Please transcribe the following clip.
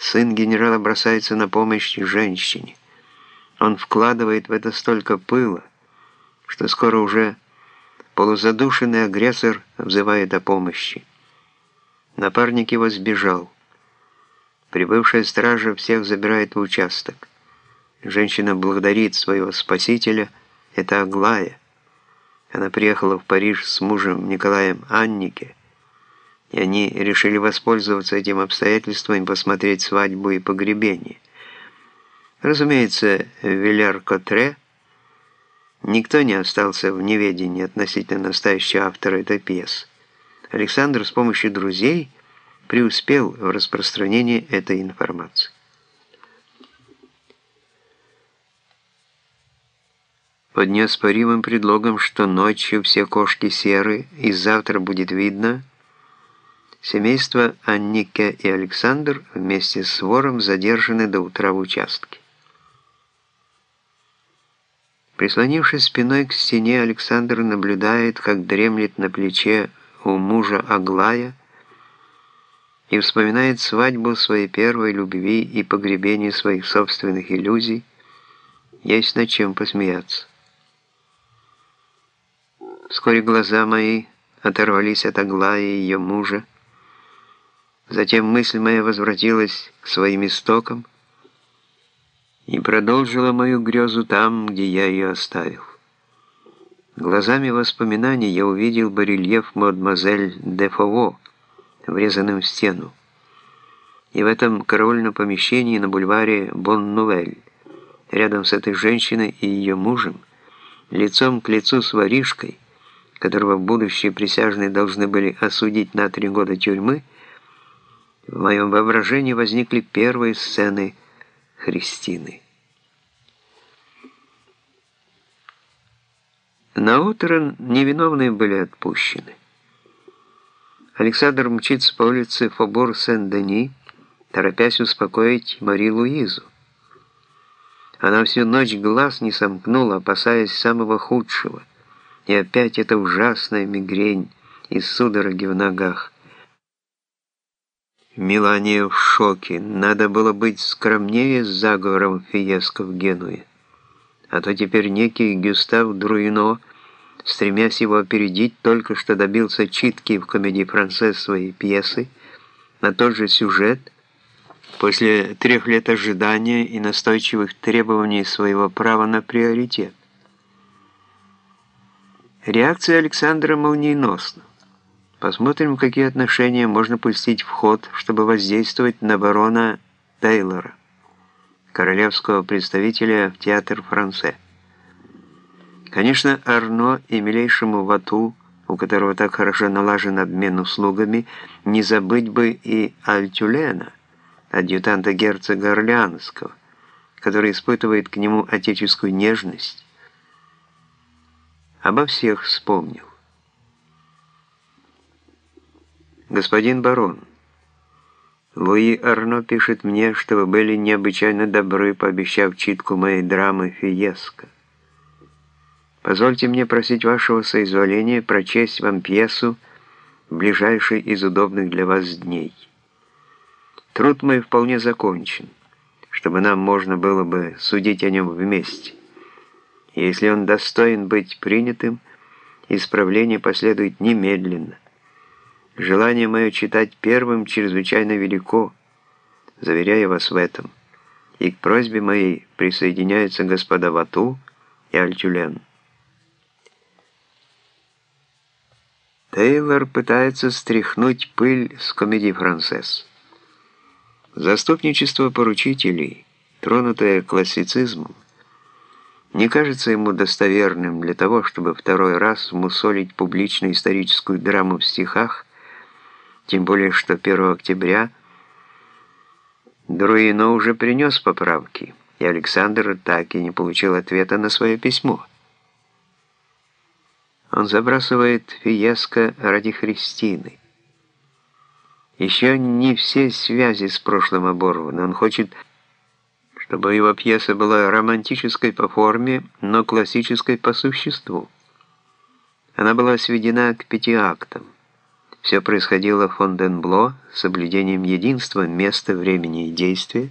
сын генерала бросается на помощь женщине. Он вкладывает в это столько пыла, что скоро уже полузадушенный агрессор взывает о помощи. Напарник его сбежал. Прибывшая стража всех забирает в участок. Женщина благодарит своего спасителя, это Аглая. Она приехала в Париж с мужем Николаем Аннике, и они решили воспользоваться этим обстоятельством и посмотреть свадьбу и погребение. Разумеется, Виляр-Котре никто не остался в неведении относительно настоящего автора этой пьесы. Александр с помощью друзей преуспел в распространении этой информации. Под неоспоримым предлогом, что ночью все кошки серы и завтра будет видно, семейство Аннике и Александр вместе с вором задержаны до утра в участке. Прислонившись спиной к стене, Александр наблюдает, как дремлет на плече у мужа Аглая и вспоминает свадьбу своей первой любви и погребение своих собственных иллюзий, есть над чем посмеяться. Вскоре глаза мои оторвались от Аглаи и ее мужа. Затем мысль моя возвратилась к своим истокам и продолжила мою грезу там, где я ее оставил. Глазами воспоминаний я увидел барельеф мадемуазель де Фаво, врезанным в стену. И в этом караульном помещении на бульваре Бон-Нувель, рядом с этой женщиной и ее мужем, лицом к лицу с воришкой, которого будущие присяжные должны были осудить на три года тюрьмы, в моем воображении возникли первые сцены Христины. На утро невиновные были отпущены. Александр мчится по улице Фобор-Сен-Дени, торопясь успокоить Мари Луизу. Она всю ночь глаз не сомкнула, опасаясь самого худшего. И опять эта ужасная мигрень и судороги в ногах. Мелания в шоке. Надо было быть скромнее с заговором Фиеско в Генуе. А то теперь некий Гюстав Друино, стремясь его опередить, только что добился читки в комедии «Францесс» своей пьесы на тот же сюжет, после трех лет ожидания и настойчивых требований своего права на приоритет. Реакция Александра молниеносна. Посмотрим, какие отношения можно пустить в ход, чтобы воздействовать на барона Тейлора, королевского представителя в театр Франце. Конечно, Арно и милейшему Вату, у которого так хорошо налажен обмен услугами, не забыть бы и Альтюлена, адъютанта герцога Орлеанского, который испытывает к нему отеческую нежность, Обо всех вспомнил. Господин барон, Луи Арно пишет мне, что вы были необычайно добры, пообещав читку моей драмы «Фиеско». Позвольте мне просить вашего соизволения прочесть вам пьесу в ближайший из удобных для вас дней. Труд мой вполне закончен, чтобы нам можно было бы судить о нем вместе. Если он достоин быть принятым, исправление последует немедленно. Желание мое читать первым чрезвычайно велико, заверяю вас в этом. И к просьбе моей присоединяются господа Вату и Альтюлен. Тейлор пытается стряхнуть пыль с комедии «Францесс». Заступничество поручителей, тронутое классицизмом, не кажется ему достоверным для того, чтобы второй раз мусолить публичную историческую драму в стихах, тем более что 1 октября Друино уже принес поправки, и Александр так и не получил ответа на свое письмо. Он забрасывает Фиеско ради Христины. Еще не все связи с прошлым оборваны. Он хочет чтобы его пьеса была романтической по форме, но классической по существу. Она была сведена к пяти актам. Все происходило в Фонденбло с соблюдением единства места, времени и действия,